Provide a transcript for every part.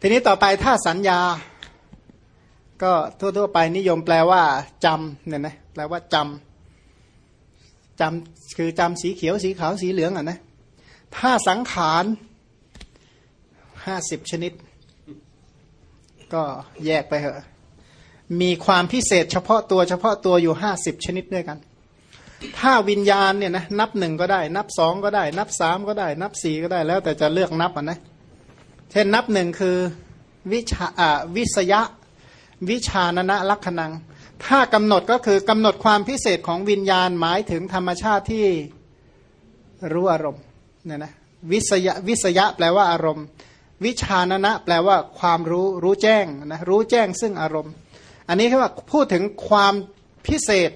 ทีนี้ต่อไปถ้าสัญญา ก็ทั่วๆไปนิยมแปลว่าจำเนี่ยนะแปลว่าจำจำคือจำสีเขียวสีขาวสีเหลืองอะนะถ้าสังขารห้าสิบชนิด ก็แยกไปเหอะมีความพิเศษเฉพาะตัวเฉพาะตัวอยู่ห้าสิบชนิดด้วยกัน ถ้าวิญญาณเนี่ยนะนับหนึ่งก็ได้ นับสองก็ได้ นับสามก็ได้ นับสี่ก็ได้แล้วแต่จะเลือกนับอะนะเเช่นนับหนึ่งคือวิชาวิสยะวิชานนะลักขณัง ถ้ากำหนดก็คือกำหนดความพิเศษของวิญญาณหมายถึงธรรมชาติที่รู้อารมณ์เนี่ยนะวิสยะวิสยะแปลว่าอารมณ์ วิชานนะแปลว่าความรู้รู้แจ้งนะรู้แจ้งซึ่งอารมณ์ อันนี้คือว่าพูดถึงความพิเศษ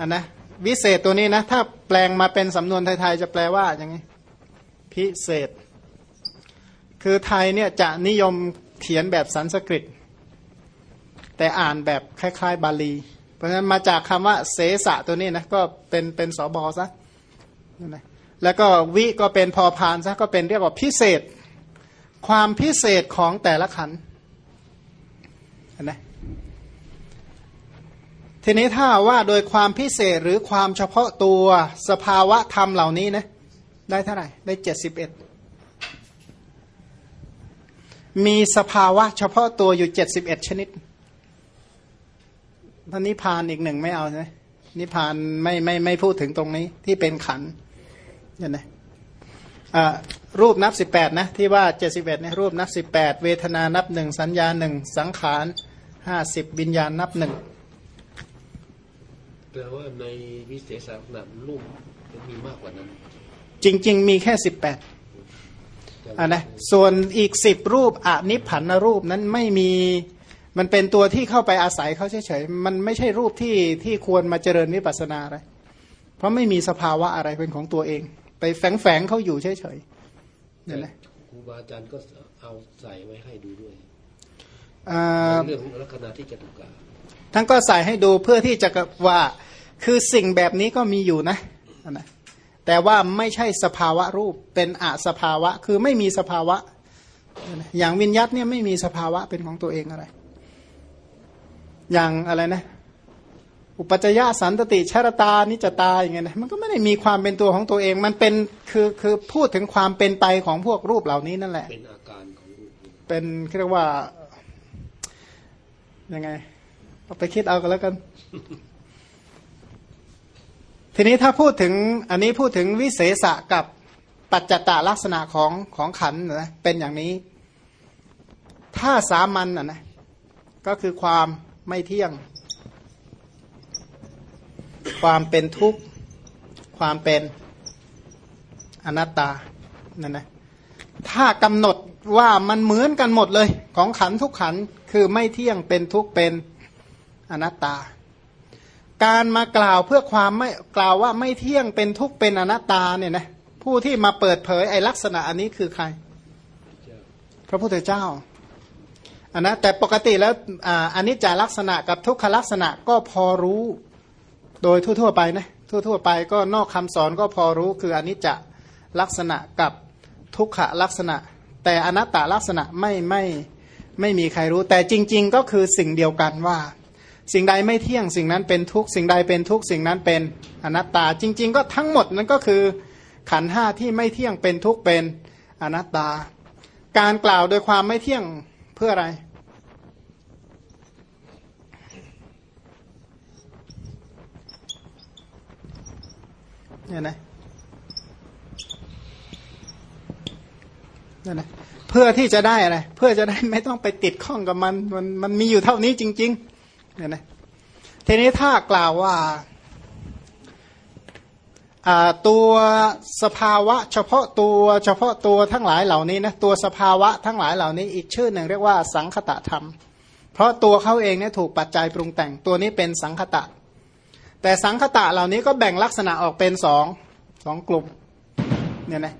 อันนะวิเศษตัวนี้นะถ้าแปลงมาเป็นสำนวนไทยๆจะแปลว่าอย่างนี้ พิเศษ คือไทยเนี่ยจะนิยมเขียนแบบสันสกฤต แต่อ่านแบบคล้าย ๆ บาลี เพราะฉะนั้นมาจากคำว่าเสสะตัวนี้นะก็เป็นเป็นสอบอซะนะแล้วก็วิก็เป็นพอพานซะก็เป็นเรียกว่าพิเศษ ความพิเศษของแต่ละขันนะทีนี้ถ้าว่าโดยความพิเศษหรือความเฉพาะตัวสภาวะธรรมเหล่านี้นะได้เท่าไหร่ได้เจ็ดสิบเอ็ด มีสภาวะเฉพาะตัวอยู่เจ็ดสิบเอ็ดชนิดท่านิพานอีกหนึ่งไม่เอาใช่ไหมนิพานไม่ไม่ไม่พูดถึงตรงนี้ที่เป็นขันเห็นไหมรูปนับสิบแปดนะที่ว่าเจ็ดสิบเอ็ดเนี่ยรูปนับสิบแปดเวทนานับหนึ่งสัญญาหนึ่งสังขารห้าสิบวิญญาณนับหนึ่งแปลว่าในวิเศษสารนามรูปมันมีมากกว่านั้น จริง ๆ มีแค่สิบแปด อ่านะส่วนอีกสิบรูปอนิพพันนรูปนั้นไม่มีมันเป็นตัวที่เข้าไปอาศัยเขาเฉยๆมันไม่ใช่รูปที่ที่ควรมาเจริญวิปัสสนาอะไร เพราะไม่มีสภาวะอะไรเป็นของตัวเอง ไปแฝงๆเขาอยู่เฉยๆเนี่ยนะครูบาอาจารย์ก็เอาใส่ไว้ให้ดูด้วยอ่าเรื่องลักษณะที่จะถูกกล่าวท่านก็ใส่ให้ดูเพื่อที่จะว่าคือสิ่งแบบนี้ก็มีอยู่นะนะ แต่ว่าไม่ใช่สภาวะรูปเป็นอสภาวะ คือไม่มีสภาวะ อย่างวิญญัตเนี่ยไม่มีสภาวะเป็นของตัวเองอะไร อย่างอะไรนะ อุปัจจยสันตติชรตานิจตาอย่างเงี้ยนะมันก็ไม่ได้มีความเป็นตัวของตัวเอง มันเป็นคือคือพูดถึงความเป็นไปของพวกรูปเหล่านี้นั่นแหละ เป็นอาการของรูปเป็นเรียกว่ายังไงเอาไปคิดเอากันแล้วกัน ทีนี้ถ้าพูดถึงอันนี้พูดถึงวิเศษะกับปัจจตาลักษณะของของขันนะเป็นอย่างนี้ ถ้าสามัญนะนะก็คือความไม่เที่ยง ความเป็นทุกข์ ความเป็นอนัตตานั่นนะถ้ากำหนดว่ามันเหมือนกันหมดเลย ของขันทุกขันคือไม่เที่ยงเป็นทุกข์เป็นอนัตตา การมากล่าวเพื่อความไม่กล่าวว่าไม่เที่ยงเป็นทุกข์เป็นอนัตตาเนี่ยนะผู้ที่มาเปิดเผยไอ้ลักษณะอันนี้คือใคร พระพุทธเจ้าอันนะแต่ปกติแล้วอันนี้จาลักษณะกับทุกขลักษณะก็พอรู้โดยทั่วๆไปนะทั่วๆไปก็นอกคำสอนก็พอรู้คืออันนี้จะลักษณะกับทุกขลักษณะ แต่อนัตตลักษณะไม่ไม่ไม่มีใครรู้ แต่จริง ๆ ก็คือสิ่งเดียวกันว่า สิ่งใดไม่เที่ยงสิ่งนั้นเป็นทุกสิ่งใดเป็นทุกสิ่งนั้นเป็นอนัตตา จริง ๆ ก็ทั้งหมดนั้นก็คือขันห้าที่ไม่เที่ยงเป็นทุกเป็นอนัตตา การกล่าวโดยความไม่เที่ยงเพื่ออะไร เนี่ยนะเนี่ยนะเพื่อที่จะได้อะไร เพื่อจะได้ไม่ต้องไปติดข้องกับมัน มันมันมีอยู่เท่านี้จริง ๆ เนี่ยนะทีนี้ถ้ากล่าวว่าตัวสภาวะเฉพาะตัวเฉพาะตัวทั้งหลายเหล่านี้นะตัวสภาวะทั้งหลายเหล่านี้อีกชื่อหนึ่งเรียกว่าสังคตะธรรม เพราะตัวเขาเองเนี่ยถูกปัจจัยปรุงแต่งตัวนี้เป็นสังคตะ แต่สังคตะเหล่านี้ก็แบ่งลักษณะออกเป็นสองสองกลุ่มเนี่ยนะ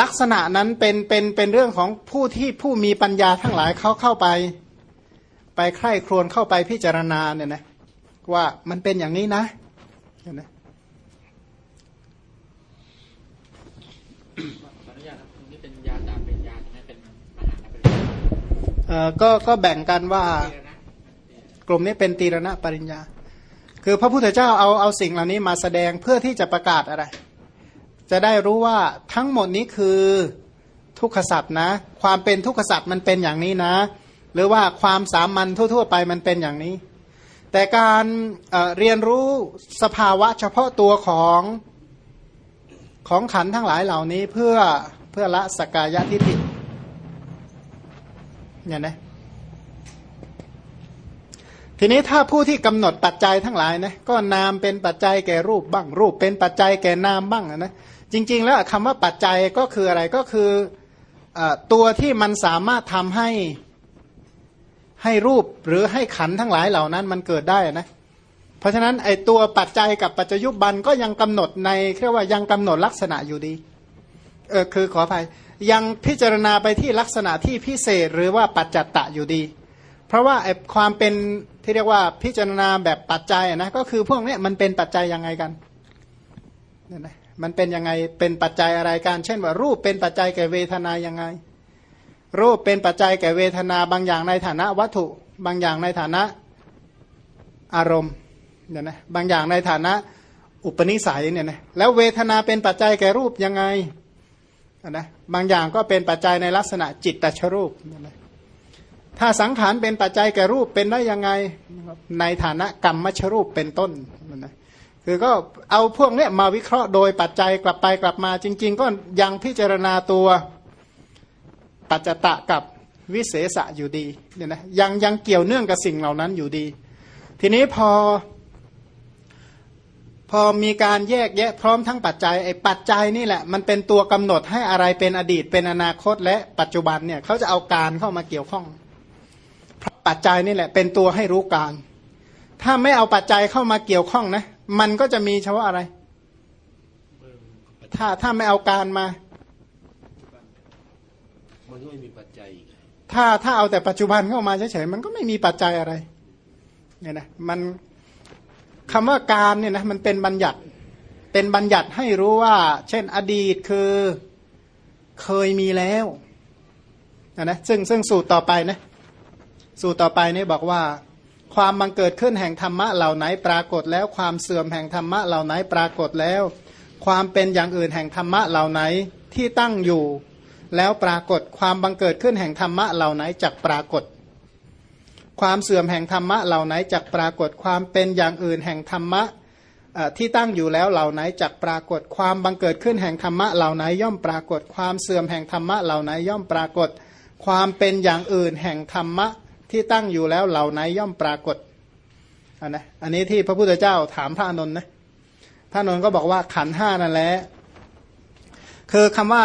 ลักษณะนั้นเป็นเป็นเป็นเรื่องของผู้ที่ผู้มีปัญญาทั้งหลายเขาเข้าไป ไปใคร่ครวญเข้าไปพิจารณาเนี่ยนะว่ามันเป็นอย่างนี้นะเห็นไหมก็ก็แบ่งกันว่ากลุ่มนี้เป็นตีรณะปริญญา คือพระพุทธเจ้าเอาเอาสิ่งเหล่านี้มาแสดงเพื่อที่จะประกาศอะไร จะได้รู้ว่าทั้งหมดนี้คือทุกขสัตว์นะ ความเป็นทุกขสัตว์มันเป็นอย่างนี้นะ หรือว่าความสามัญทั่ว ๆ ไปมันเป็นอย่างนี้ แต่การเเรียนรู้สภาวะเฉพาะตัวของของขันทั้งหลายเหล่านี้เพื่อเพื่อละสกายะทิฏฐิเนี่ยนะทีนี้ถ้าผู้ที่กำหนดปัจจัยทั้งหลายนะก็นามเป็นปัจจัยแก่รูปบ้าง รูปเป็นปัจจัยแก่นามบ้างนะจริง ๆ แล้วคำว่าปัจจัยก็คืออะไรก็คืออตัวที่มันสามารถทำให้ ให้รูปหรือให้ขันทั้งหลายเหล่านั้นมันเกิดได้นะ เพราะฉะนั้นไอตัวปัจจัยกับปัจจยุบันก็ยังกำหนดในเรียกว่ายังกำหนดลักษณะอยู่ดี เออคือขออภัยยังพิจารณาไปที่ลักษณะที่พิเศษหรือว่าปัจจัตตะอยู่ดี เพราะว่าไอความเป็นที่เรียกว่าพิจารณาแบบปัจจัยนะก็คือพวกนี้มันเป็นปัจจัยยังไงกันเนี่ยนะมันเป็นยังไงเป็นปัจจัยอะไรกันเช่นว่ารูปเป็นปัจจัยแก่เวทนายังไง รูปเป็นปัจจัยแก่เวทนาบางอย่างในฐานะวัตถุ บางอย่างในฐานะอารมณ์เนี่ยนะบางอย่างในฐานะอุปนิสัยเนี่ยนะแล้วเวทนาเป็นปัจจัยแก่รูปยังไงนะบางอย่างก็เป็นปัจจัยในลักษณะจิตตชรูปเนี่ยนะถ้าสังขารเป็นปัจจัยแก่รูปเป็นได้ยังไงในฐานะกรรมมชรูปเป็นต้นนะคือก็เอาพวกนี้มาวิเคราะห์โดยปัจจัยกลับไปกลับมาจริง ๆ ก็ยังพิจารณาตัว ปัจจตะกับวิเศษะอยู่ดีเนี่ยนะยังยังเกี่ยวเนื่องกับสิ่งเหล่านั้นอยู่ดี ทีนี้พอ พอมีการแยกแยะพร้อมทั้งปัจจัยไอ้ปัจจัยนี่แหละ มันเป็นตัวกำหนดให้อะไรเป็นอดีตเป็นอนาคต และปัจจุบันเนี่ยเขาจะเอาการเข้ามาเกี่ยวข้องปัจจัยนี่แหละ เป็นตัวให้รู้การ ถ้าไม่เอาปัจจัยเข้ามาเกี่ยวข้องนะ มันก็จะมีเฉพาะอะไร ถ้าถ้าไม่เอาการมา มันก็ไม่มีปัจจัยถ้าถ้าเอาแต่ปัจจุบันเข้ามาเฉยๆมันก็ไม่มีปัจจัยอะไรเนี่ยนะมันคำว่าการเนี่ยนะมันเป็นบัญญัติเป็นบัญญัติให้รู้ว่า เช่นอดีตคือเคยมีแล้วนะซึ่งซึ่งสูตรต่อไปนะสูตรต่อไปนี่บอกว่า ความบังเกิดขึ้นแห่งธรรมะเหล่าไหนปรากฏแล้ว ความเสื่อมแห่งธรรมะเหล่าไหนปรากฏแล้ว ความเป็นอย่างอื่นแห่งธรรมะเหล่าไหนที่ตั้งอยู่ แล้วปรากฏความบังเกิดขึ้นแห่งธรรมะเหล่าไหนจักปรากฏ ความเสื่อมแห่งธรรมะเหล่าไหนจักปรากฏความเป็นอย่างอื่นแห่งธรรมะที่ตั้งอยู่แล้วเหล่าไหนจักปรากฏความบังเกิดขึ้นแห่งธรรมะเหล่าไหนย่อมปรากฏ ความเสื่อมแห่งธรรมะเหล่าไหนย่อมปรากฏ ความเป็นอย่างอื่นแห่งธรรมะที่ตั้งอยู่แล้วเหล่าไหนย่อมปรากฏอันนะอันนี้ที่พระพุทธเจ้าถามพระอนุนนะพระอนุนก็บอกว่าขันห้านั่นแหละคือคำว่า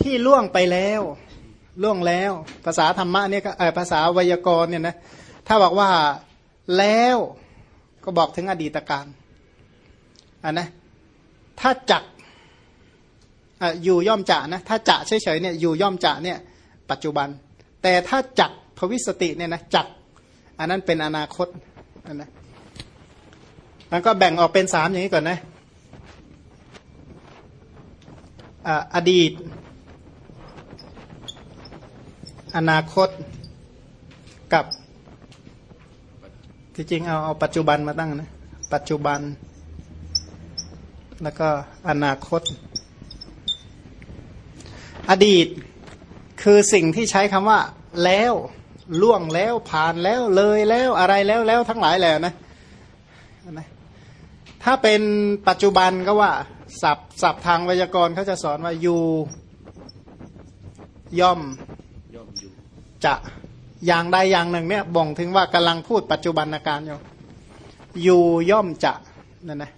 ที่ล่วงไปแล้ว ล่วงแล้ว ภาษาธรรมะเนี่ยก็ภาษาไวยากรณ์เนี่ยนะถ้าบอกว่าแล้วก็บอกถึงอดีตการอันนะถ้าจักอยู่ย่อมจะนะถ้าจะเฉยๆเนี่ยอยู่ย่อมจะเนี่ยปัจจุบัน แต่ถ้าจักภวิสติเนี่ยนะจักอันนั้นเป็นอนาคตอันนะมันก็แบ่งออกเป็นสามอย่างนี้ก่อนนะอดีต อนาคตกับที่จริงเอาเอาปัจจุบันมาตั้งนะปัจจุบัน แล้วก็อนาคต อดีตคือสิ่งที่ใช้คำว่า แล้วล่วงแล้วผ่านแล้วเลยแล้วอะไรแล้วแล้วทั้งหลายแล้วนะนะถ้าเป็นปัจจุบันก็ว่าศัพท์ศัพท์ทางไวยากรณ์เขาจะสอนว่าอยู่ย่อม จะอย่างใดอย่างหนึ่งเนี่ยบ่งถึงว่ากำลังพูดปัจจุบันอาการอยู่อยู่ย่อมจะนั่นนะ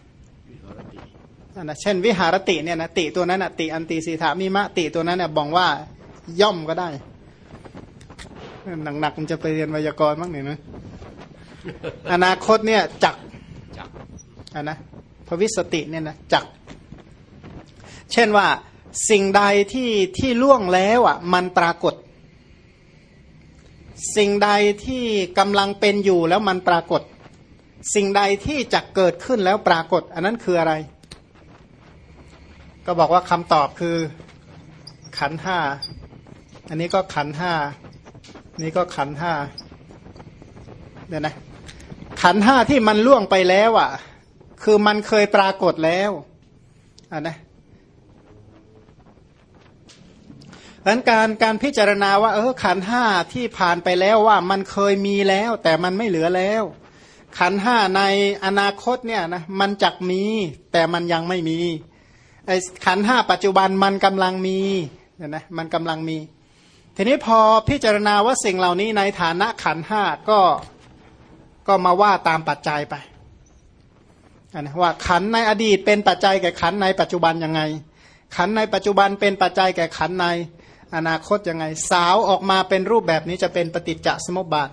นั่นนะเช่นวิหารติเนี่ยนะติตัวนั้นนะติอันติสีถามีมะติตัวนั้นเนี่ยบ่งว่าย่อมก็ได้หนักๆมันจะไปเรียนไวยากรณ์บ้างหน่อยนะอนาคตเนี่ยจักจักอันนะพวิสติเนี่ยนะจัก เช่นว่าสิ่งใดที่ที่ล่วงแล้วอะ มันปรากฏ สิ่งใดที่กำลังเป็นอยู่แล้วมันปรากฏ สิ่งใดที่จะเกิดขึ้นแล้วปรากฏ อันนั้นคืออะไร ก็บอกว่าคำตอบคือขันห้าอันนี้ก็ขันห้านี่ก็ขันห้าเนี่ยนะขันห้าที่มันล่วงไปแล้วอะ คือมันเคยปรากฏแล้วอ่านะ ดังการการพิจารณาว่า เออขันห้าที่ผ่านไปแล้วว่ามันเคยมีแล้ว แต่มันไม่เหลือแล้ว ขันห้าในอนาคตเนี่ยนะมันจักมี แต่มันยังไม่มีไอขันห้าปัจจุบันมันกำลังมีเนี่ยนะมันกำลังมี ทีนี้พอพิจารณาว่าสิ่งเหล่านี้ในฐานะขันห้าก็ก็มาว่าตามปัจจัยไปนะว่าขันในอดีตเป็นปัจจัยแก่ขันในปัจจุบันยังไง ขันในปัจจุบันเป็นปัจจัยแก่ขันใน อนาคตยังไง สาวออกมาเป็นรูปแบบนี้จะเป็นปฏิจจสมุปบาท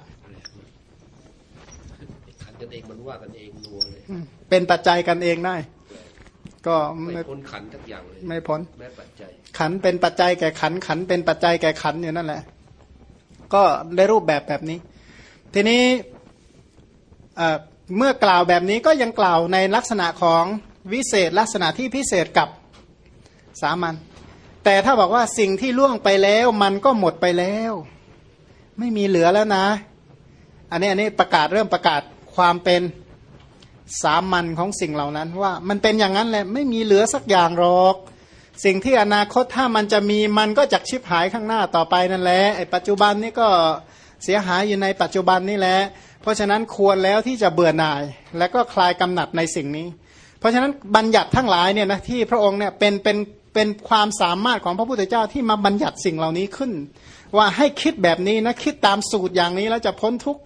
ขันกันเองมันว่ากันเองนัวเลยเป็นปัจจัยกันเองได้ ก็ไม่ไม่พ้นขันทักอย่างเลยไม่พ้นแม้ปัจจัย ขันเป็นปัจจัยแก่ขันขันเป็นปัจจัยแก่ขันอยู่นั่นแหละ ก็ได้รูปแบบแบบนี้ ทีนี้เอ่อเมื่อกล่าวแบบนี้ก็ยังกล่าวในลักษณะของวิเศษลักษณะที่พิเศษกับสามัญ แต่ถ้าบอกว่าสิ่งที่ล่วงไปแล้ว มันก็หมดไปแล้ว ไม่มีเหลือแล้วนะ อันนี้อันนี้ประกาศเริ่มประกาศความเป็นสามัญของสิ่งเหล่านั้น ว่ามันเป็นอย่างนั้นแหละไม่มีเหลือสักอย่างหรอก สิ่งที่อนาคตถ้ามันจะมีมันก็จะชิบหายข้างหน้าต่อไปนั่นแหละไอ้ปัจจุบันนี่ก็เสียหายอยู่ในปัจจุบันนี่แหละเพราะฉะนั้นควรแล้วที่จะเบื่อหน่าย และก็คลายกำหนัดในสิ่งนี้ เพราะฉะนั้นบัญญัติทั้งหลายเนี่ยนะที่พระองค์เนี่ยเป็นเป็นเป็นความสามารถของพระพุทธเจ้าที่มาบัญญัติสิ่งเหล่านี้ขึ้น ว่าให้คิดแบบนี้นะคิดตามสูตรอย่างนี้แล้วจะพ้นทุกข์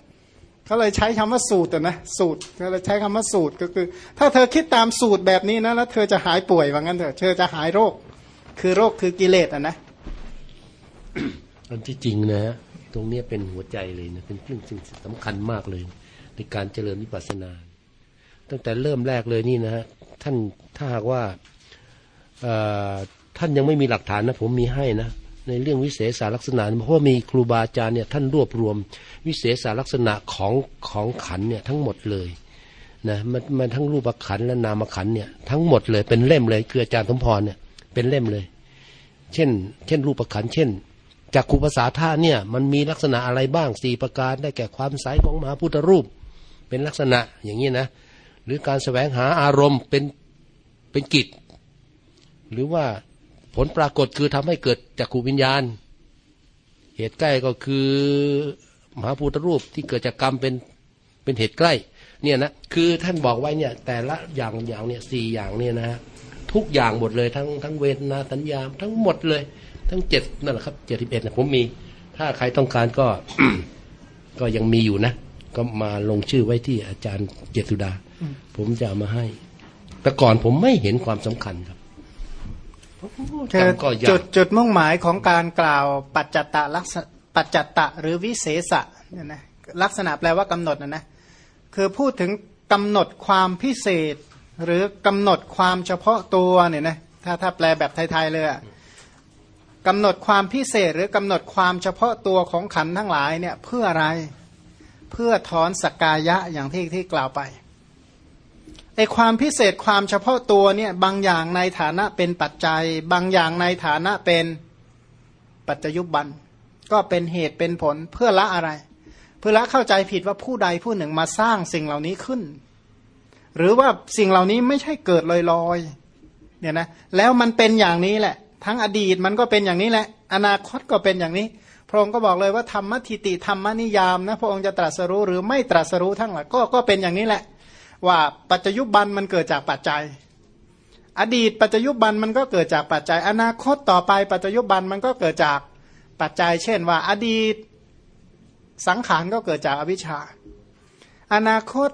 เขาเลยใช้คำว่าสูตรนะสูตรเขาเลยใช้คำว่าสูตรก็คือ ถ้าเธอคิดตามสูตรแบบนี้นะแล้วเธอจะหายป่วยว่างั้นเถอะเธอจะหายโรค คือโรคคือกิเลสอะนะอันที่จริงนะตรงเนี้เป็นหัวใจเลยนะเป็นเรื่องสิ่งสำคัญมากเลย ในการเจริญวิปัสสนา ตั้งแต่เริ่มแรกเลยนี่นะฮะท่านถ้าหากว่า ท่านยังไม่มีหลักฐานนะผมมีให้นะในเรื่องวิเศษสารลักษณะเพราะว่ามีครูบาอาจารย์เนี่ยท่านรวบรวม วิเศษสารลักษณะของของขันเนี่ยทั้งหมดเลยนะมันมันทั้งรูปขันและนามขันเนี่ยทั้งหมดเลยเป็นเล่มเลยคืออาจารย์สมพรเนี่ยเป็นเล่มเลย เช่น เช่น รูปขันเช่นจากขุภาษาท่าเนี่ยมันมีลักษณะอะไรบ้างสี่ประการได้แก่ความใสของมหาพุทธรูป เป็นลักษณะอย่างนี้นะ หรือการแสวงหาอารมณ์เป็นเป็นกิจ หรือว่าผลปรากฏคือทำให้เกิดจักขูวิญญาณ เหตุใกล้ก็คือมหาพุทธรูปที่เกิดจากกรรมเป็นเป็นเหตุใกล้เนี่ยนะคือท่านบอกไว้เนี่ยแต่ละอย่างอย่างเนี่ยสี่อย่างเนี่ยนะฮะทุกอย่างหมดเลยทั้งทั้งเวทนาสัญญาทั้งหมดเลย ทั้งเจ็ดนั่นแหละครับเจ็ดสิบเอ็ดนะผมมี ถ้าใครต้องการก็ก็ยังมีอยู่นะ ก็มาลงชื่อไว้ที่อาจารย์เจตุดา ผมจะมาให้ แต่ก่อนผมไม่เห็นความสำคัญครับ คือจำก็ยาจุกดจุดมุ่งหมายของการกล่าวปัจจัตตลักษณะปัจจัตตะหรือวิเศษะเนี่ยนะลักษณะแปลว่ากำหนดนะนะคือพูดถึงกำหนดความพิเศษ หรือกำหนดความเฉพาะตัวเนี่ยนะถ้าถ้าแปลแบบไทยๆเลยอะกำหนดความพิเศษหรือกำหนดความเฉพาะตัวของขันธ์ทั้งหลายเนี่ยเพื่ออะไรเพื่อถอนสกกายะอย่างที่ที่กล่าวไปไอความพิเศษความเฉพาะตัวเนี่ยบางอย่างในฐานะเป็นปัจจัย บางอย่างในฐานะเป็นปัจจยุบัน ก็เป็นเหตุเป็นผลเพื่อละอะไร เพื่อละเข้าใจผิดว่าผู้ใดผู้หนึ่งมาสร้างสิ่งเหล่านี้ขึ้น หรือว่าสิ่งเหล่านี้ไม่ใช่เกิดลอยๆเนี่ยนะแล้วมันเป็นอย่างนี้แหละ ทั้งอดีตมันก็เป็นอย่างนี้แหละ อนาคตก็เป็นอย่างนี้พระองค์ก็บอกเลยว่าธรรมทิติธรรมนิยามนะพระองค์จะตรัสรู้หรือไม่ตรัสรู้ทั้งหลายก็ก็เป็นอย่างนี้แหละ ว่าปัจจยุบันมันเกิดจากปัจจัย อดีตปัจจยุบันมันก็เกิดจากปัจจัย อนาคตต่อไปปัจจยุบันมันก็เกิดจากปัจจัย เช่นว่า อดีตสังขารก็เกิดจากอวิชชา อนาคต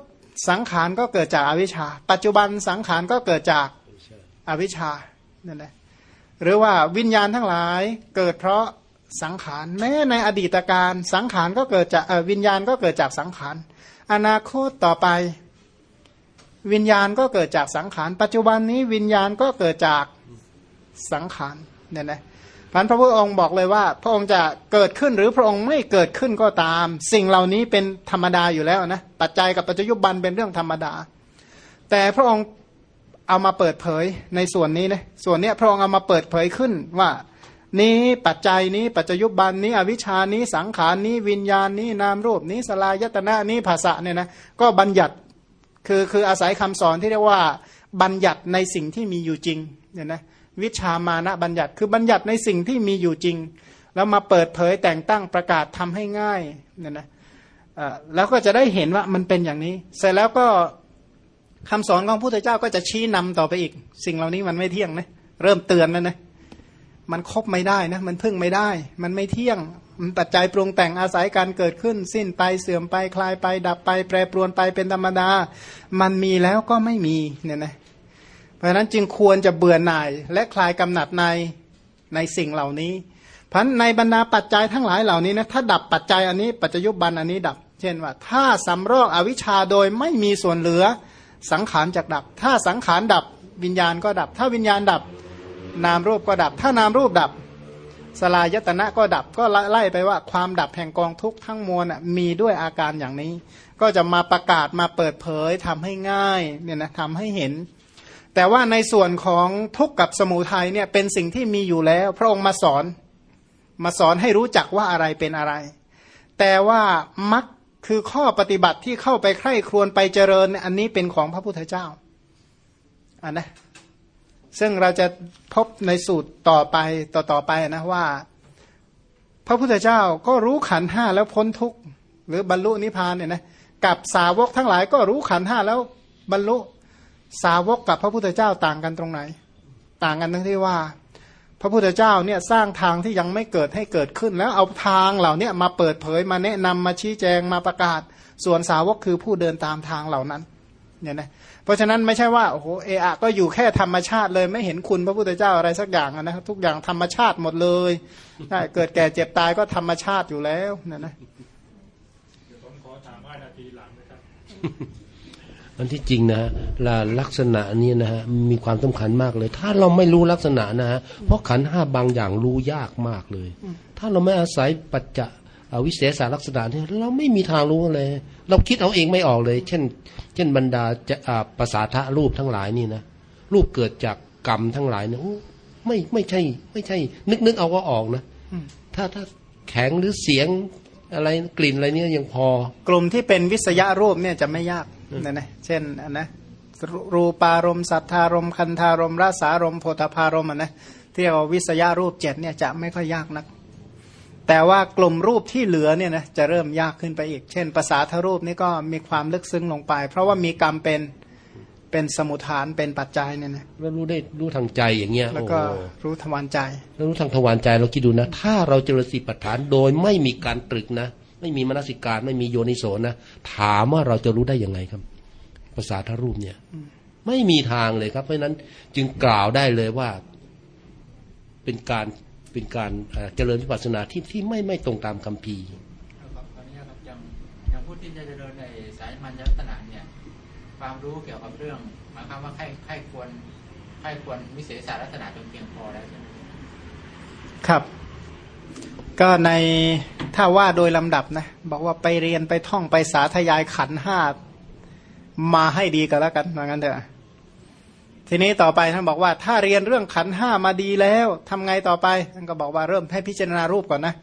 สังขารก็เกิดจากอวิชชา ปัจจุบันสังขารก็เกิดจากอวิชชานั่นแหละหรือว่าวิญญาณทั้งหลายเกิดเพราะสังขารแม้ในอดีตการสังขารก็เกิดจากวิญญาณก็เกิดจากสังขารอนาคตต่อไป วิญญาณก็เกิดจากสังขาร ปัจจุบันนี้วิญญาณก็เกิดจากสังขารเนี่ยนะพันพระพุทธองค์บอกเลยว่า พระองค์จะเกิดขึ้นหรือพระองค์ไม่เกิดขึ้นก็ตาม สิ่งเหล่านี้เป็นธรรมดาอยู่แล้วนะปัจจัยกับปัจจุบันเป็นเรื่องธรรมดา แต่พระองค์เอามาเปิดเผยในส่วนนี้นะส่วนเนี้ยพระองค์เอามาเปิดเผยขึ้นว่า นี้ปัจจัยนี้ปัจจยุบันนี้ อวิชานี้สังขารนี้วิญญาณนี้นามรูปนี้สลายตนะนี้ภาษะเนี่ยนะก็บัญญัติ คือคืออาศัยคำสอนที่เรียกว่าบัญญัติในสิ่งที่มีอยู่จริงเนี่ยนะวิชามานะบัญญัติคือบัญญัติในสิ่งที่มีอยู่จริง แล้วมาเปิดเผยแต่งตั้งประกาศทำให้ง่ายเนี่ยนะแล้วก็จะได้เห็นว่ามันเป็นอย่างนี้ เสร็จแล้วก็คำสอนของพระพุทธเจ้าก็จะชี้นำต่อไปอีก สิ่งเหล่านี้มันไม่เที่ยงนะเริ่มเตือนแล้วนะ มันครบไม่ได้นะมันพึ่งไม่ได้ มันไม่เที่ยงมันปัจจัยปรุงแต่งอาศัยการเกิดขึ้น สิ้นไปเสื่อมไปคลายไป ดับไป แปรปรวนไปเป็นธรรมดา มันมีแล้วก็ไม่มีเนี่ยนะเพราะฉะนั้นจึงควรจะเบื่อหน่าย และคลายกำหนัดในในสิ่งเหล่านี้พันในบรรดาปัจจัยทั้งหลายเหล่านี้นะถ้าดับปัจจัยอันนี้ปัจจยุบันอันนี้ดับ เช่นว่า ถ้าสำรอกอวิชชาโดยไม่มีส่วนเหลือสังขารจากดับ ถ้าสังขารดับวิญญาณก็ดับ ถ้าวิญญาณดับ นามรูปก็ดับ ถ้านามรูปดับ สลายตนะก็ดับก็ไล่ไปว่าความดับแห่งกองทุกข์ทั้งมวลมีด้วยอาการอย่างนี้ ก็จะมาประกาศมาเปิดเผยทำให้ง่ายเนี่ยนะทำให้เห็น แต่ว่าในส่วนของทุกข์กับสมุทัยเนี่ยเป็นสิ่งที่มีอยู่แล้ว พระองค์มาสอน มาสอนให้รู้จักว่าอะไรเป็นอะไร แต่ว่ามักคือข้อปฏิบัติที่เข้าไปใคร่ครวญไปเจริญ อันนี้เป็นของพระพุทธเจ้าอันนะ ซึ่งเราจะพบในสูตรต่อไปต่อต่อไปนะว่า พระพุทธเจ้าก็รู้ขันห้าแล้วพ้นทุกข์หรือบรรลุนิพพานเนี่ยนะกับสาวกทั้งหลายก็รู้ขันห้าแล้วบรรลุสาวกกับพระพุทธเจ้าต่างกันตรงไหน ต่างกันทั้งที่ว่า พระพุทธเจ้าเนี่ยสร้างทางที่ยังไม่เกิดให้เกิดขึ้น แล้วเอาทางเหล่านี้มาเปิดเผยมาแนะนำมาชี้แจงมาประกาศ ส่วนสาวกคือผู้เดินตามทางเหล่านั้นเนี่ยนะ เพราะฉะนั้นไม่ใช่ว่าโอ้โหเอะก็อยู่แค่ธรรมชาติเลยไม่เห็นคุณพระพุทธเจ้าอะไรสักอย่างนะทุกอย่างธรรมชาติหมดเลยเกิดแก่เจ็บตายก็ธรรมชาติอยู่แล้วนะนะเดี๋ยวผมขอถามห้านาทีหลังนะครับอันที่จริงนะลักษณะนี้นะฮะมีความสำคัญมากเลย ถ้าเราไม่รู้ลักษณะนะฮะเพราะขันห้าบางอย่างรู้ยากมากเลย ถ้าเราไม่อาศัยปัจจะ วิเศษลักษณะนี่เราไม่มีทางรู้เลย เราคิดเอาเองไม่ออกเลย เช่น เช่นบรรดาจะภาษาทะรูปทั้งหลายนี่นะรูปเกิดจากกรรมทั้งหลายเนี่ยไม่ไม่ใช่ ไม่ใช่ นึกนึกเอาก็ออกนะถ้าถ้าแข็งหรือเสียงอะไรกลิ่นอะไรเนี่ยยังพอ กลุ่มที่เป็นวิสยารูปเนี่ยจะไม่ยากนะนะเช่นอันนะรูปารมณ์สัทธารมคันธารมรสารมโพธพารมอะนะที่เราวิสยารูปเจ็ดเนี่ยจะไม่ค่อยยากนัก แต่ว่ากลุ่มรูปที่เหลือเนี่ยนะจะเริ่มยากขึ้นไปอีก เช่นภาษาทรูปนี่ก็มีความลึกซึ้งลงไป เพราะว่ามีกรรมเป็นเป็นสมุทฐานเป็นปัจจัยเนี่ยนะแล้วรู้ได้รู้ทางใจอย่างเงี้ยแล้วก็รู้ทวารใจแล้วรู้ทางทวารใจเราคิดดูนะ ถ้าเราเจริญสีปัฏฐานโดยไม่มีการตรึกนะ ไม่มีมนสิการไม่มีโยนิโสนะถามว่าเราจะรู้ได้ยังไงครับ ภาษาทรูปเนี่ย ไม่มีทางเลยครับ เพราะฉะนั้นจึงกล่าวได้เลยว่า เป็นการ เป็นการเจริญวิปัสสนาที่ที่ไม่ไม่ตรงตามคำพีครับตอนนี้ครับอย่างอย่างพูดที่จะเจริญในสายมัญลักษณะเนี่ยความรู้เกี่ยวกับเรื่องหมายความว่าใครใครควรใครควรวิเศษศาสตร์ลักษณะจนเพียงพอแล้วใช่ไหมครับ ก็ในถ้าว่าโดยลำดับนะบอกว่าไปเรียนไปท่องไปสาธยายขันห้ามาให้ดีกันแล้วกันว่างั้นเถอะ ทีนี้ต่อไปท่านบอกว่าถ้าเรียนเรื่องขันห้ามาดีแล้วทำไงต่อไปท่านก็บอกว่าเริ่มให้พิจารณารูปก่อนนะ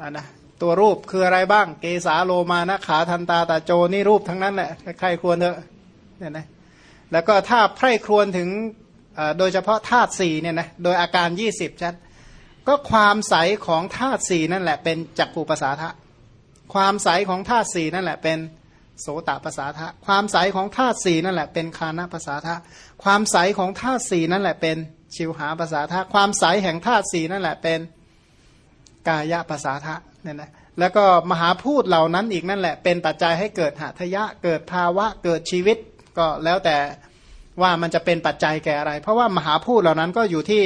อ่านะตัวรูปคืออะไรบ้าง เกสาโลมานะขาทันตาตาโจนี่รูปทั้งนั้นแหละใครควรเถอะเนี่ยนะแล้วก็ถ้าไพร่ครวญถึงโดยเฉพาะธาตุสี่เนี่ยนะโดยอาการยี่สิบชัดก็ความใสของธาตุสี่นั่นแหละเป็นจักปูปสาทะความใสของธาตุสี่นั่นแหละเป็น โสตภาษาทะความใสของธาตุสีนั่นแหละเป็นคานาภาษาทะความใสของธาตุสีนั่นแหละเป็นชิวหาภาษาทะความใสแห่งธาตุสีนั่นแหละเป็นกายภาษาทะเนี่ยนะแล้วก็มหาพูดเหล่านั้นอีกนั่นแหละ เป็นปัจจัยให้เกิดหัตยะเกิดภาวะเกิดชีวิต ก็แล้วแต่ว่ามันจะเป็นปัจจัยแก่อะไร เพราะว่ามหาพูดเหล่านั้นก็อยู่ที่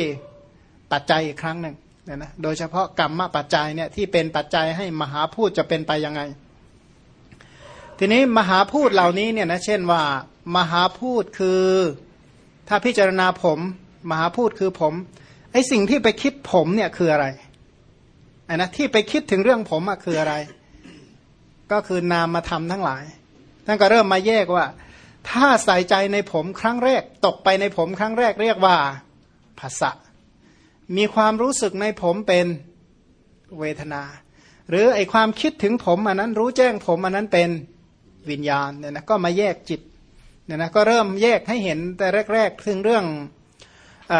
ปัจจัยอีกครั้งหนึ่งเนี่ยนะโดยเฉพาะกรรมปัจจัยเนี่ยที่เป็นปัจจัยให้มหาพูดจะเป็นไปยังไง ทีนี้มหาพูดเหล่านี้เนี่ยนะเช่นว่า มหาพูดคือ ถ้าพิจารณาผม มหาพูดคือผมไอสิ่งที่ไปคิดผมเนี่ยคืออะไรไอ้นะที่ไปคิดถึงเรื่องผมอะคืออะไร ก็คือนามมาทำทั้งหลายท่านก็เริ่มมาแยกว่า ถ้าใส่ใจในผมครั้งแรก ตกไปในผมครั้งแรกเรียกว่าภาษะมีความรู้สึกในผมเป็นเวทนา หรือไอความคิดถึงผมอันนั้นรู้แจ้งผมอันนั้นเป็น วิญญาณเนี่ยนะก็มาแยกจิตเนี่ยนะก็เริ่มแยกให้เห็นแต่แรก ๆ ถึงเรื่องอ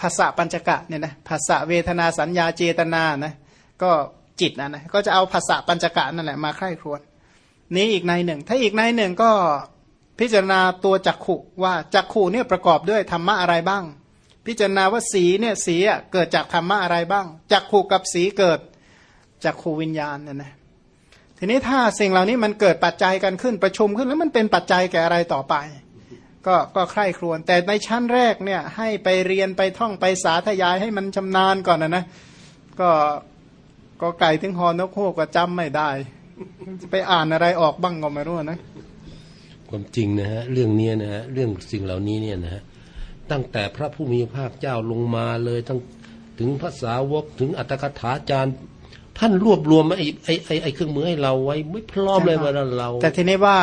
ภาษาปัญจกะเนี่ยนะภาษาเวทนาสัญญาเจตนานะก็จิตนะนะก็จะเอาภาษาปัญจกะนั่นแหละมาใคร่ครวญนี้อีกในหนึ่ง ถ้าอีกในหนึ่งก็พิจารณาตัวจักขุว่าจักขุเนี่ยประกอบด้วยธรรมะอะไรบ้าง พิจารณาว่าสีเนี่ยสีเกิดจากธรรมะอะไรบ้างจักขุกับสีเกิดจากขูวิญญาณเนี่ยนะ ทีนี้ถ้าสิ่งเหล่านี้มันเกิดปัจจัยกันขึ้นประชุมขึ้นแล้วมันเป็นปัจจัยแก่อะไรต่อไป ก็ก็ใคร่ครวญแต่ในชั้นแรกเนี่ยให้ไปเรียนไปท่องไปสาธยายให้มันชำนาญก่อนนะนะก็ก็ไก่ถึงหอนกฮูกก็จำไม่ได้จะไปอ่านอะไรออกบ้างก็ไม่รู้นะความจริงนะฮะเรื่องเนี้ยนะฮะเรื่องสิ่งเหล่านี้เนี่ยนะฮะตั้งแต่พระผู้มีพระภาคเจ้าลงมาเลยทั้งถึงภาษาวกถึงอัตถกถาจารย์ ท่านรวบรวมไอ้ไอ้ไอ้ไอ้เครื่องมือให้เราไว้ไม่พร้อมเลยใช่ครับเวลาเรา แต่ทีนี้ว่า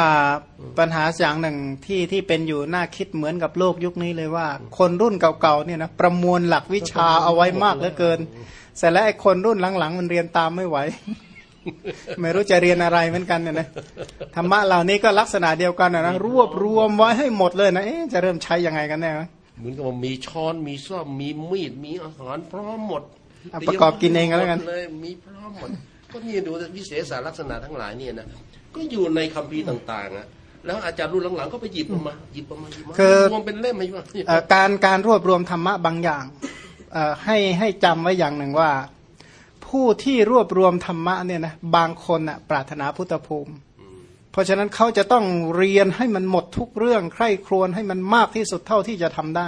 ปัญหาอย่างหนึ่งที่ที่เป็นอยู่น่าคิดเหมือนกับโลกยุคนี้เลยว่า คนรุ่นเก่าๆเนี่ยนะประมวลหลักวิชาเอาไว้มากเหลือเกินเสร็จแล้วไอ้คนรุ่นหลังๆ มันเรียนตามไม่ไหว ไม่รู้จะเรียนอะไรเหมือนกันเนี่ยนะธรรมะเหล่านี้ก็ลักษณะเดียวกันนะนะรวบรวมไว้ให้หมดเลยนะเอ๊ะจะเริ่มใช้ยังไงกันแน่วะเหมือนกับว่ามีช้อนมีซ่อมมีมีดมีอาหารพร้อมหมดเอา ประกอบกินเองก็แล้วกันหมดเลยมีพร้อมหมดก็นี่ดูวิเศษสารลักษณะทั้งหลายเนี่ยนะก็อยู่ในคัมภีร์ต่างๆอะแล้วอาจารย์รุ่นหลังๆก็ไปหยิบออกมาหยิบออกมาหยิบออกคือรวมเป็นเล่มไหมวะเอ่อการการรวบรวมธรรมะบางอย่างเอ่อให้ให้จำไว้อย่างหนึ่งว่า ผู้ที่รวบรวมธรรมะเนี่ยนะบางคนน่ะปรารถนาพุทธภูมิ เพราะฉะนั้นเขาจะต้องเรียนให้มันหมดทุกเรื่อง ใคร่ครวญให้มันมากที่สุดเท่าที่จะทำได้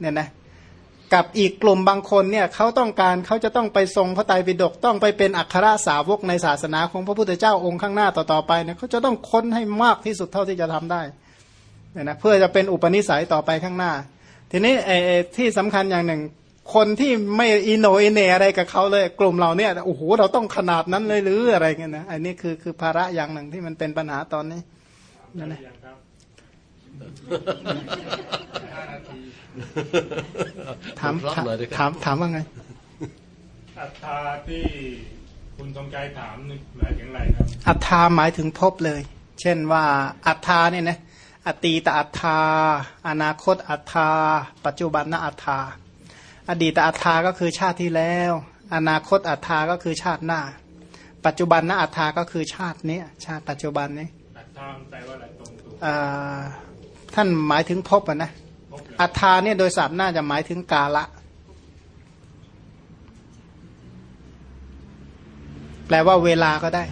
เนี่ยนะ กับอีกกลุ่มบางคนเนี่ยเขาต้องการเขาจะต้องไปทรงพระไตรปิฎกต้องไปเป็นอัครสาวกในศาสนาของพระพุทธเจ้าองค์ข้างหน้าต่อๆไปเนี่ยเขาจะต้องค้นให้มากที่สุดเท่าที่จะทำได้เนี่ยนะเพื่อจะเป็นอุปนิสัยต่อไปข้างหน้า ทีนี้ไอ้ไอ้ที่สำคัญอย่างหนึ่ง คนที่ไม่อินโนอิเนอะไรกับเขาเลยกลุ่มเราเนี่ยโอ้โหเราต้องขนาดนั้นเลยหรืออะไรเงี้ยนะอันนี้คือคือภาระอย่างหนึ่งที่มันเป็นปัญหาตอนนี้นั่นแหละ ถามพร้อถามเลยนะครับถามถามว่าไงอัตราที่คุณทรงใจถามนี่หมายถึงอะไรครับ อัฏฐาหมายถึงภพเลย เช่นว่าอัฏฐาเนี่ยนะอตีตอัฏฐาอนาคตอัฏฐาปัจจุบันนอัฏฐาอดีตอัฏฐาก็คือชาติที่แล้ว อนาคตอัฏฐาก็คือชาติหน้า ปัจจุบันนอัฏฐาก็คือชาติเนี้ยชาติปัจจุบันนี้อัตรามันแปลว่าอะไรตรงตัวอ่าท่านหมายถึงภพอะนะพบเลย อัฏฐาเนี่ยโดยศัพท์น่าจะหมายถึงกาละ แปลว่าเวลาก็ได้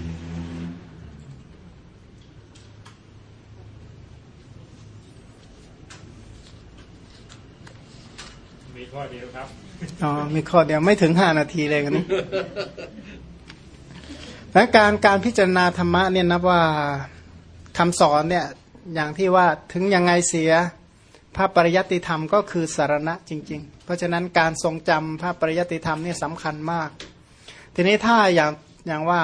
มีข้อเดียวครับ อ๋อ มีข้อเดียวไม่ถึงห้านาทีเลยกันนี้และการการพิจารณาธรรมะเนี่ยนับว่าคำสอนเนี่ยอย่างที่ว่าถึงยังไงเสีย พระปริยัติธรรมก็คือสารณะจริง ๆ เพราะฉะนั้นการทรงจำพระปริยัติธรรมนี่สำคัญมาก ทีนี้ถ้าอย่างอย่างว่า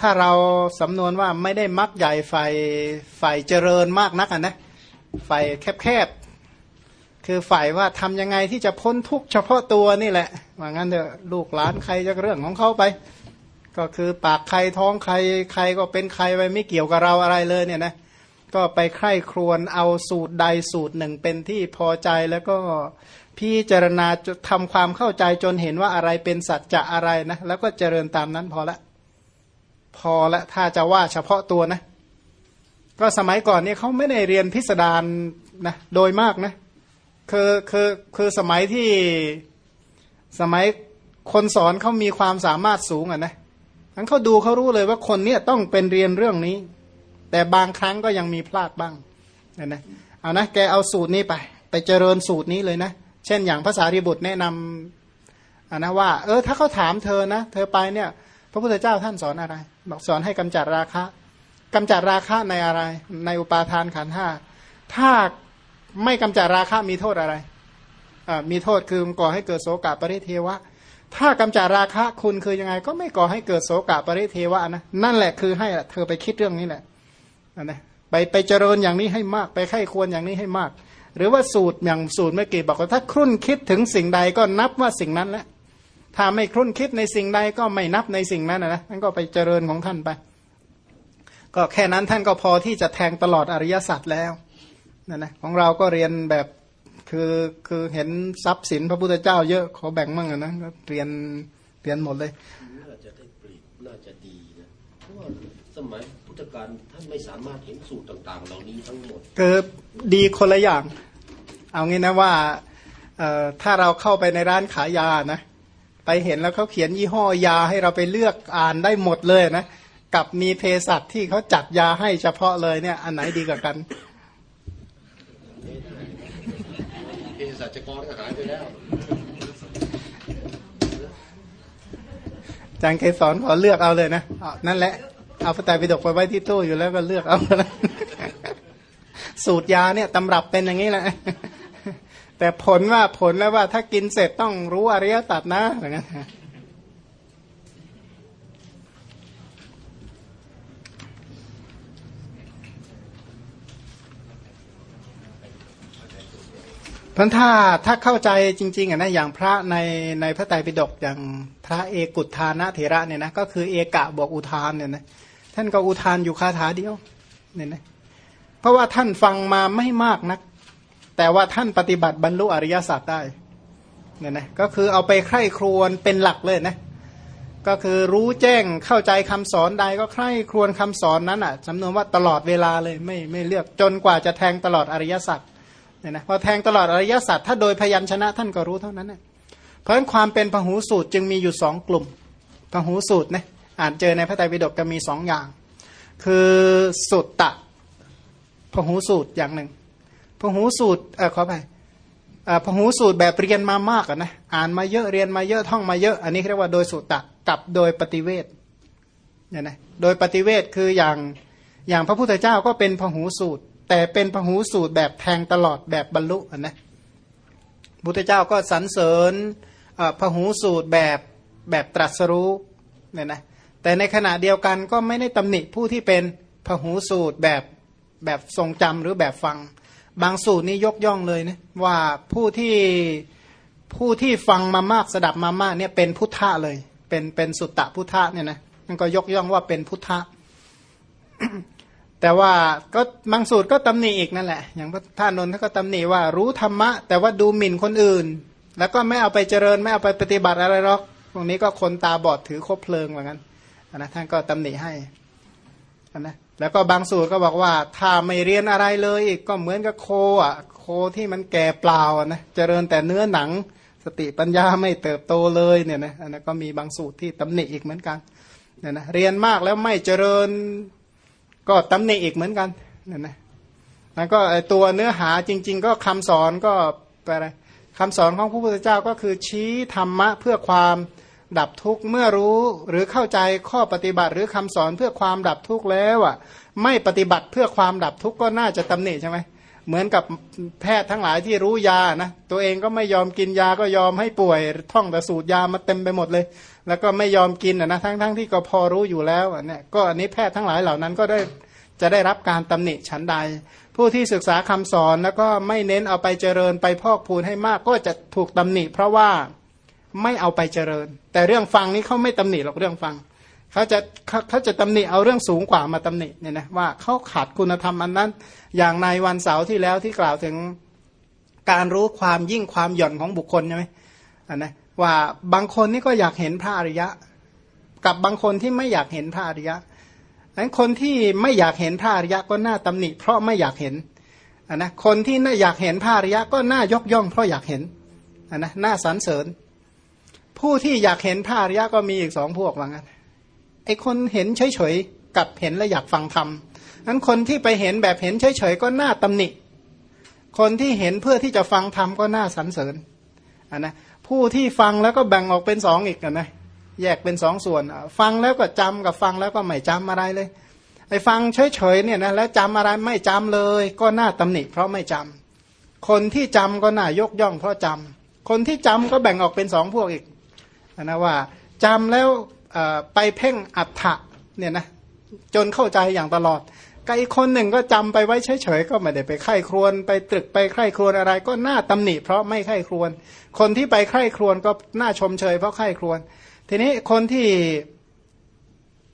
ถ้าเราสำนวนว่าไม่ได้มักใหญ่ไฟไฟเจริญมากนักนะไฟแคบๆคือฝ่ายว่าทำยังไงที่จะพ้นทุกข์เฉพาะตัวนี่แหละว่างั้นเถอะลูกหลานใครจะเรื่องของเขาไป ก็คือปากใครท้องใครใครก็เป็นใครไปไม่เกี่ยวกับเราอะไรเลยเนี่ยนะ ก็ไปใคร่ครวญเอาสูตรใดสูตรหนึ่งเป็นที่พอใจแล้วก็พิจารณาจนทำความเข้าใจจนเห็นว่าอะไรเป็นสัจจะอะไรนะ แล้วก็เจริญตามนั้นพอละ พอละถ้าจะว่าเฉพาะตัวนะ ก็สมัยก่อนเนี่ยเขาไม่ได้เรียนพิสดารนะโดยมากนะคือคือคือสมัยที่สมัยคนสอนเขามีความสามารถสูงอะนะทั้นเขาดูเขารู้เลยว่าคนเนี้ยต้องเป็นเรียนเรื่องนี้ แต่บางครั้งก็ยังมีพลาดบ้างนะนะเอานะแกเอาสูตรนี้ไป ไปเจริญสูตรนี้เลยนะ เช่นอย่างภาษาริบุตรแนะนำอะนะว่า เออถ้าเขาถามเธอนะ เธอไปเนี่ย พระพุทธเจ้าท่านสอนอะไร บอกสอนให้กำจัดราคะกำจัดราคะในอะไร ในอุปาทานขันห้าถ้าไม่กำจัดราคะมีโทษอะไรอ่ามีโทษคือก่อให้เกิดโสกะปริเทวะ ถ้ากำจัดราคะคุณคือยังไง ก็ไม่ก่อให้เกิดโสกะปริเทวะนะนั่นแหละคือให้เธอไปคิดเรื่องนี้แหละ นะไปไปเจริญอย่างนี้ให้มาก ไปไข้ควรอย่างนี้ให้มาก หรือว่าสูตรอย่างสูตรเมื่อกี้บอกว่าถ้าครุ่นคิดถึงสิ่งใดก็นับว่าสิ่งนั้นแหละถ้าไม่ครุ่นคิดในสิ่งใดก็ไม่นับในสิ่งนั้นนะนั่นก็ไปเจริญของท่านไป ก็แค่นั้นท่านก็พอที่จะแทงตลอดอริยสัจแล้วนั่นนะของเราก็เรียนแบบคือคือเห็นทรัพย์สินพระพุทธเจ้าเยอะขอแบ่งมั่งอะนะก็เรียนเรียนหมดเลยน่าจะได้ปลีน่าจะดีนะเพราะว่าสมัย ทธกาลท่านไม่สามารถเห็นสูตรต่าง ๆ เหล่านี้ทั้งหมดคือดีคนละอย่าง เอางี้นะว่าเอ่อถ้าเราเข้าไปในร้านขายยานะไปเห็นแล้วเขาเขียนยี่ห้อยาให้เราไปเลือกอ่านได้หมดเลยนะกับมีเภสัชที่เขาจัดยาให้เฉพาะเลยเนี่ย อันไหนดีกว่ากันเภสัชกรก็หายไปแล้วอาจารย์เคยสอนขอเลือกเอาเลยนะเอานั่นแหละ เอาพระไตรปิฎกไปไว้ที่ตู้อยู่แล้วก็เลือกเอาสูตรยาเนี่ยตำรับเป็นอย่างนี้แหละ แต่ผลว่าผลแล้วว่าถ้ากินเสร็จต้องรู้อริยสัจนะอย่างนั้นพราะถ้าถ้าเข้าใจจริงๆอะนะอย่างพระในในพระไตรปิฎกอย่างพระเอกุฏทานะเถระเนี่ยนะก็คือเอกะบวกอุทานเนี่ยนะ ท่านก็อุทานอยู่คาถาเดียวเนี่ยนะเพราะว่าท่านฟังมาไม่มากนัก แต่ว่าท่านปฏิบัติบรรลุอริยสัจได้เนี่ยนะก็คือเอาไปใคร่ครวญเป็นหลักเลยนะก็คือรู้แจ้งเข้าใจคำสอนใดก็ใคร่ครวญคำสอนนั้นอะจำนวนว่าตลอดเวลาเลยไม่ไม่เลือกจนกว่าจะแทงตลอดอริยสัจเนี่ยนะพอแทงตลอดอริยสัจถ้าโดยพยัญชนะท่านก็รู้เท่านั้นนะเพราะฉะนั้นความเป็นพหูสูตรจึงมีอยู่สองกลุ่มพหูสูตรนะ อ่านเจอในพระไตรปิฎกจะมีสองอย่าง คือสุตตะพหูสูตรอย่างหนึ่งพหูสูตรเออขอไปเออพหูสูตรแบบเรียนมามากอะนะอ่านมาเยอะเรียนมาเยอะท่องมาเยอะ อันนี้เรียกว่าโดยสุตตะกับโดยปฏิเวทเนี่ยนะโดยปฏิเวทคืออย่างอย่างพระพุทธเจ้าก็เป็นพหูสูตร แต่เป็นพหูสูตรแบบแทงตลอดแบบบรรลุอะนะพุทธเจ้าก็สรรเสริญเออพหูสูตรแบบแบบตรัสรู้เนี่ยนะ แต่ในขณะเดียวกันก็ไม่ได้ตำหนิผู้ที่เป็นพหูสูตรแบบแบบทรงจำหรือแบบฟัง บางสูตรนี้ยกย่องเลยนะว่าผู้ที่ผู้ที่ฟังมามากสดับมามากเนี่ยเป็นพุทธะเลย เป็นเป็นสุตตะพุทธะเนี่ยนะมันก็ยกย่องว่าเป็นพุทธะแต่ว่าก็บางสูตรก็ตำหนิอีกนั่นแหละ อย่างพระท่านนนท์ท่านก็ตำหนิว่ารู้ธรรมะ แต่ว่าดูหมิ่นคนอื่น แล้วก็ไม่เอาไปเจริญไม่เอาไปปฏิบัติอะไรหรอกพวกนี้ก็คนตาบอดถือคบเพลิงเหมือนกัน นะท่านก็ตำหนิให้นะแล้วก็บางสูตรก็บอกว่า ถ้าไม่เรียนอะไรเลยอีกก็เหมือนกับโคอะโคที่มันแก่เปล่านะเจริญแต่เนื้อหนัง สติปัญญาไม่เติบโตเลยเนี่ยนะอันนั้นก็มีบางสูตรที่ตำหนิอีกเหมือนกันเนี่ยนะเรียนมากแล้วไม่เจริญก็ตำหนิอีกเหมือนกันเนั่นนะแล้วก็ตัวเนื้อหาจริง ๆ ก็คำสอนก็อะไรคำสอนของพระพุทธเจ้าก็คือชี้ธรรมะเพื่อความ ดับทุกข์เมื่อรู้หรือเข้าใจข้อปฏิบัติหรือคำสอนเพื่อความดับทุกข์แล้วอะไม่ปฏิบัติเพื่อความดับทุกข์ก็น่าจะตำหนิใช่ไหมเหมือนกับแพทย์ทั้งหลายที่รู้ยานะตัวเองก็ไม่ยอมกินยาก็ยอมให้ป่วย ท่องแต่สูตรยามาเต็มไปหมดเลย แล้วก็ไม่ยอมกินนะทั้งทั้งที่ก็พอรู้อยู่แล้วอะเนี่ยก็อันนี้แพทย์ทั้งหลายเหล่านั้นก็ได้จะได้รับการตำหนิชั้นใด ผู้ที่ศึกษาคำสอนแล้วก็ไม่เน้นเอาไปเจริญไปพอกพูนให้มากก็จะถูกตำหนิ เพราะว่า ไม่เอาไปเจริญ แต่เรื่องฟังนี้เขาไม่ตำหนิหรอกเรื่องฟังเขาจะเขาเขาจะตำหนิเอาเรื่องสูงกว่ามาตำหนิเนี่ยนะว่าเขาขาดคุณธรรมอันนั้น อย่างในวันเสาร์ที่แล้วที่กล่าวถึงการรู้ความยิ่งความหย่อนของบุคคลใช่ไหมอันนะว่าบางคนนี่ก็อยากเห็นพระอริยะ กับบางคนที่ไม่อยากเห็นพระอริยะนั้นคนที่ไม่อยากเห็นพระอริยะก็น่าตำหนิ เพราะไม่อยากเห็นอันนะคนที่น่าอยากเห็นพระอริยะก็น่ายกย่องเพราะอยากเห็นอันนะน่าสรรเสริญ ผู้ที่อยากเห็นพระอริยะก็มีอีกสองพวกว่างั้นไอคนเห็นเฉยๆกับเห็นแล้วอยากฟังธรรมนั้นคนที่ไปเห็นแบบเห็นเฉยๆก็น่าตำหนิ คนที่เห็นเพื่อที่จะฟังธรรมก็น่าสรรเสริญอันนะผู้ที่ฟังแล้วก็แบ่งออกเป็นสองอีกนะแยกเป็นสองส่วน ฟังแล้วก็จำกับฟังแล้วก็ไม่จำอะไรเลยไอ้ฟังเฉยๆเนี่ยนะแล้วจำอะไรไม่จำเลย ก็น่าตำหนิ เพราะไม่จำคนที่จำก็น่ายกย่องเพราะจำคนที่จำก็แบ่งออกเป็นสองพวกอีก นะว่าจำแล้วไปเพ่งอัฏฐะเนี่ยนะจนเข้าใจอย่างตลอดก็อีกคนหนึ่งก็จำไปไว้เฉยๆก็ไม่ได้ไปไข้ครวน ไปตรึกไปไข้ครวนอะไร ก็น่าตำหนิ เพราะไม่ไข้ครวน คนที่ไปไข้ครวนก็น่าชมเชย เพราะไข้ครวน ทีนี้คนที่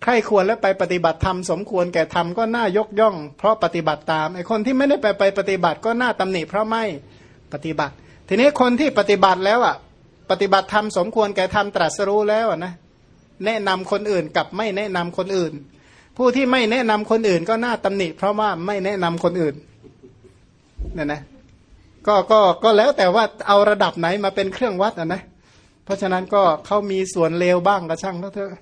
ไข้ควรและไปปฏิบัติธรรมสมควรแก่ธรรมก็น่ายกย่อง เพราะปฏิบัติตามไอ้คนที่ไม่ได้ไปไปปฏิบัติก็น่าตำหนิเพราะไม่ปฏิบัติ ทีนี้คนที่ปฏิบัติแล้วอะ ปฏิบัติธรรมสมควรแก่ธรรมตรัสรู้แล้วนะแนะนำคนอื่นกับไม่แนะนำคนอื่น ผู้ที่ไม่แนะนำคนอื่นก็น่าตำหนิ เพราะว่าไม่แนะนำคนอื่นเนี่ยนะก็ก็ก็แล้วแต่ว่าเอาระดับไหนมาเป็นเครื่องวัดอะนะเพราะฉะนั้นก็เขามีส่วนเลวบ้างก็ช่างเถอะ